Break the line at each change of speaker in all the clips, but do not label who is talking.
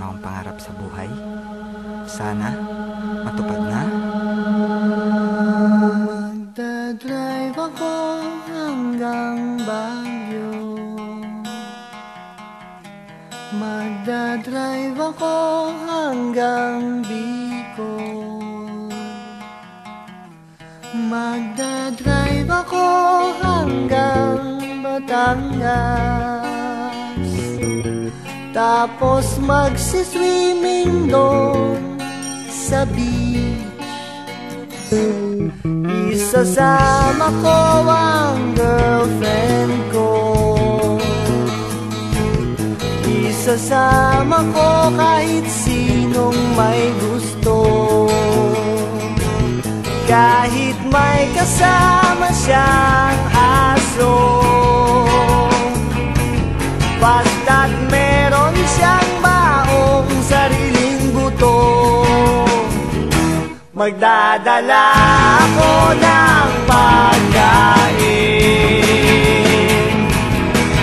meron akong pangarap sa buhay. Sana, matupad na.
Magdadrive ako hanggang Baguio Magdadrive ako hanggang Bicol Magdadrive ako hanggang Batangas Tapos magsiswimming doon sa beach. Isasama ko ang girlfriend ko. Isasama ko kahit sinong may gusto. Kahit may kasama siyang Magdadala ako ng pagkain.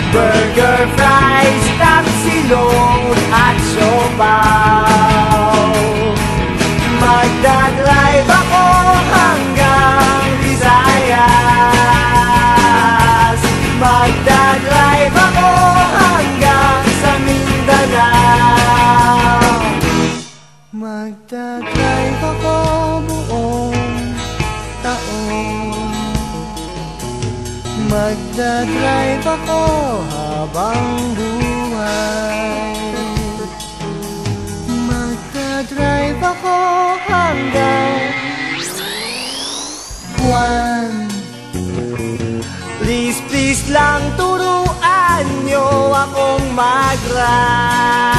Burger, fries, tapsilong at siopaw. Magdadrive ako hanggang Visayas. Magdadrive ako hanggang sa Mindanao. Magdadrive Magdadrive ako habang buhay. Magdadrive ako hanggang buwan Please, please lang turuan nyo akong mag-ride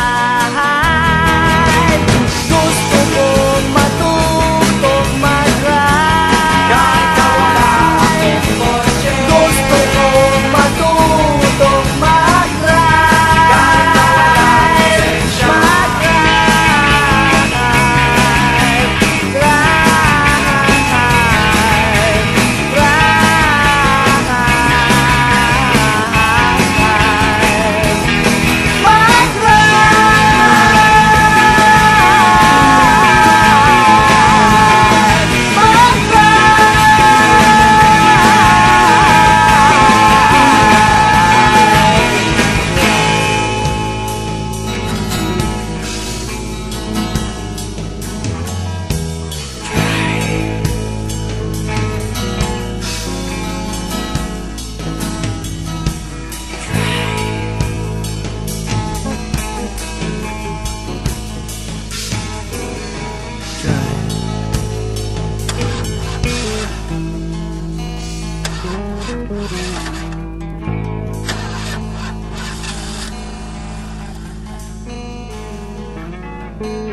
Thank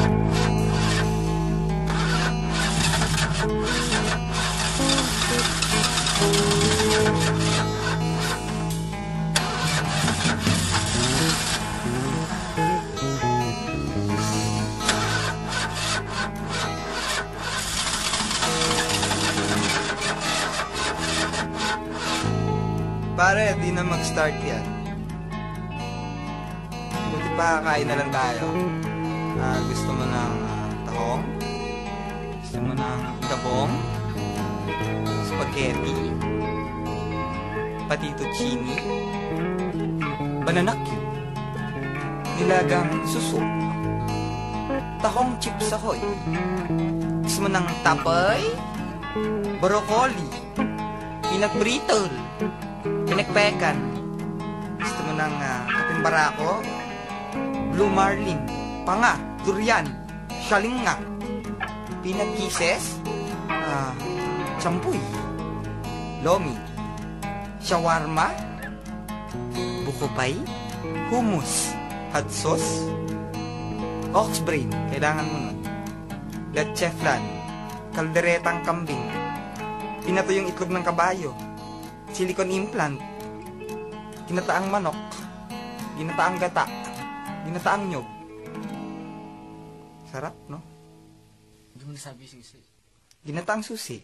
you.
Pare, di na mag-start yan. Buti pa, kain na lang tayo. Ah, gusto mo ng ah, tahong? Gusto mo ng gabong? Spaghetti? Patituccini? Banana cube? Nilagang suso? Tahong chips ahoy? Gusto mo ng tapay? Broccoli? Brittle? Pinagpekan. Gusto mo ng uh, kaping barako? Blue marlin, panga, durian, shalinga, peanut kisses, ah, champuy, lomi, shawarma, bukopay, hummus, hot sauce, ox brain, kailangan mo nun, leche flan, kalderetang kambing, pinato yung itlog ng kabayo, silicone implant, ginataang manok, ginataang gata, ginataang nyog. Sarap, no?
Hindi mo nasabi susi.
Ginataang susi.